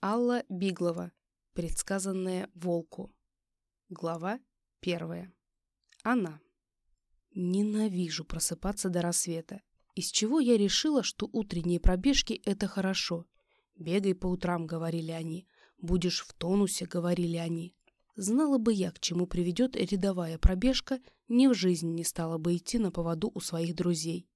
Алла Биглова. Предсказанная волку. Глава первая. Она. Ненавижу просыпаться до рассвета. Из чего я решила, что утренние пробежки – это хорошо. Бегай по утрам, говорили они. Будешь в тонусе, говорили они. Знала бы я, к чему приведет рядовая пробежка, ни в жизнь не стала бы идти на поводу у своих друзей.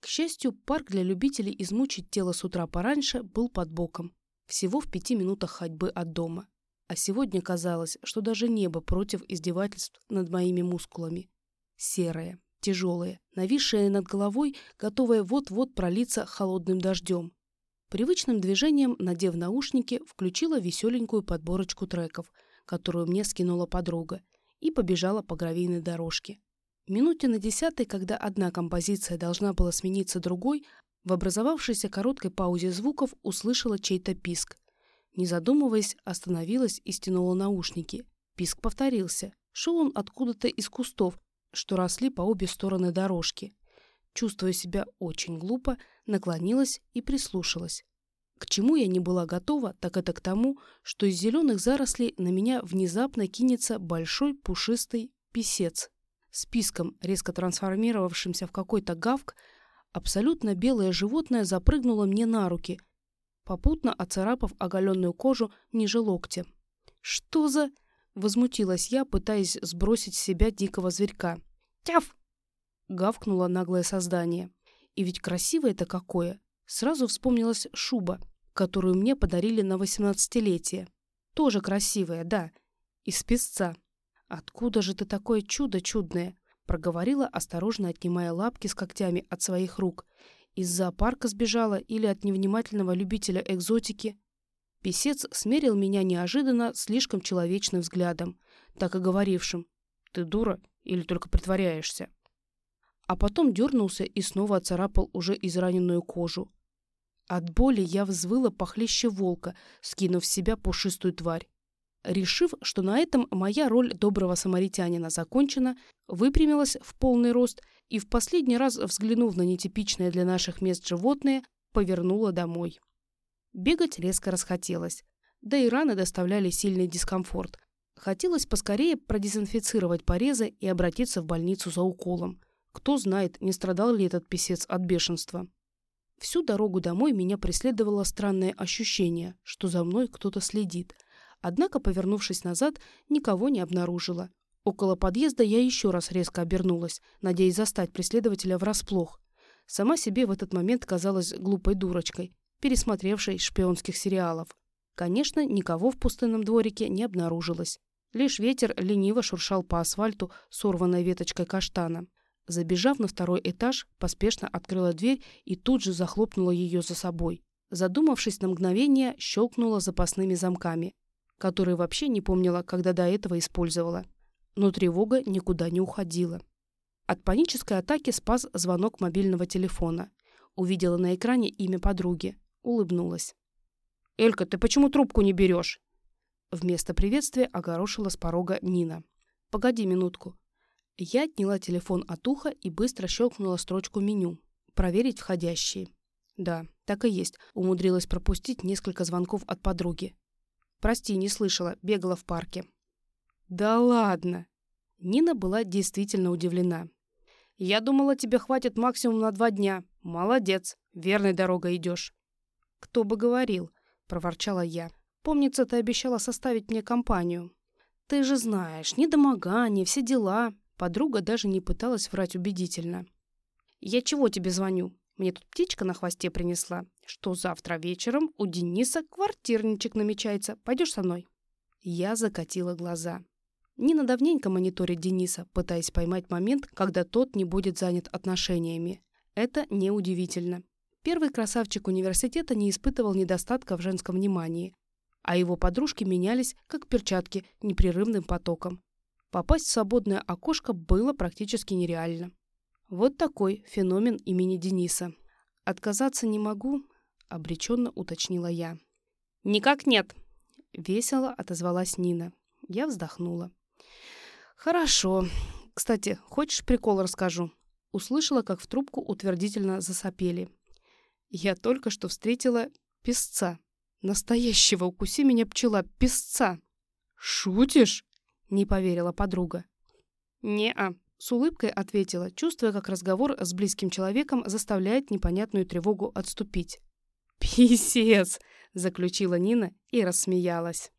К счастью, парк для любителей измучить тело с утра пораньше был под боком, всего в пяти минутах ходьбы от дома. А сегодня казалось, что даже небо против издевательств над моими мускулами. Серое, тяжелое, нависшее над головой, готовое вот-вот пролиться холодным дождем. Привычным движением, надев наушники, включила веселенькую подборочку треков, которую мне скинула подруга, и побежала по гравийной дорожке. Минуте на десятой, когда одна композиция должна была смениться другой, в образовавшейся короткой паузе звуков услышала чей-то писк. Не задумываясь, остановилась и стянула наушники. Писк повторился. Шел он откуда-то из кустов, что росли по обе стороны дорожки. Чувствуя себя очень глупо, наклонилась и прислушалась. К чему я не была готова, так это к тому, что из зеленых зарослей на меня внезапно кинется большой пушистый писец. Списком, резко трансформировавшимся в какой-то гавк, Абсолютно белое животное запрыгнуло мне на руки, попутно оцарапав оголенную кожу ниже локтя. «Что за...» — возмутилась я, пытаясь сбросить с себя дикого зверька. «Тяф!» — гавкнуло наглое создание. И ведь красивое-то какое! Сразу вспомнилась шуба, которую мне подарили на восемнадцатилетие. Тоже красивая, да, из песца. Откуда же ты такое чудо чудное? Проговорила, осторожно отнимая лапки с когтями от своих рук. Из зоопарка сбежала или от невнимательного любителя экзотики. Песец смерил меня неожиданно слишком человечным взглядом, так и говорившим «Ты дура или только притворяешься?» А потом дернулся и снова оцарапал уже израненную кожу. От боли я взвыла похлеще волка, скинув с себя пушистую тварь. Решив, что на этом моя роль доброго самаритянина закончена, выпрямилась в полный рост и в последний раз, взглянув на нетипичное для наших мест животное, повернула домой. Бегать резко расхотелось, да и раны доставляли сильный дискомфорт. Хотелось поскорее продезинфицировать порезы и обратиться в больницу за уколом. Кто знает, не страдал ли этот писец от бешенства. Всю дорогу домой меня преследовало странное ощущение, что за мной кто-то следит – Однако, повернувшись назад, никого не обнаружила. Около подъезда я еще раз резко обернулась, надеясь застать преследователя врасплох. Сама себе в этот момент казалась глупой дурочкой, пересмотревшей шпионских сериалов. Конечно, никого в пустынном дворике не обнаружилось. Лишь ветер лениво шуршал по асфальту сорванной веточкой каштана. Забежав на второй этаж, поспешно открыла дверь и тут же захлопнула ее за собой. Задумавшись на мгновение, щелкнула запасными замками который вообще не помнила, когда до этого использовала. Но тревога никуда не уходила. От панической атаки спас звонок мобильного телефона. Увидела на экране имя подруги. Улыбнулась. «Элька, ты почему трубку не берешь?» Вместо приветствия огорошила с порога Нина. «Погоди минутку». Я отняла телефон от уха и быстро щелкнула строчку меню. «Проверить входящие». Да, так и есть. Умудрилась пропустить несколько звонков от подруги. Прости, не слышала, бегала в парке. Да ладно. Нина была действительно удивлена. Я думала, тебе хватит максимум на два дня. Молодец, верной дорогой идешь. Кто бы говорил, проворчала я. Помнится, ты обещала составить мне компанию. Ты же знаешь, недомогание, все дела. Подруга даже не пыталась врать убедительно. Я чего тебе звоню? Мне тут птичка на хвосте принесла, что завтра вечером у Дениса квартирничек намечается. Пойдешь со мной?» Я закатила глаза. Нина давненько мониторит Дениса, пытаясь поймать момент, когда тот не будет занят отношениями. Это неудивительно. Первый красавчик университета не испытывал недостатка в женском внимании, а его подружки менялись, как перчатки, непрерывным потоком. Попасть в свободное окошко было практически нереально. Вот такой феномен имени Дениса. «Отказаться не могу», — обреченно уточнила я. «Никак нет», — весело отозвалась Нина. Я вздохнула. «Хорошо. Кстати, хочешь прикол расскажу?» Услышала, как в трубку утвердительно засопели. Я только что встретила песца. Настоящего укуси меня пчела, песца. «Шутишь?» — не поверила подруга. «Не-а», — с улыбкой ответила, чувствуя, как разговор с близким человеком заставляет непонятную тревогу отступить. «Писец!» — заключила Нина и рассмеялась.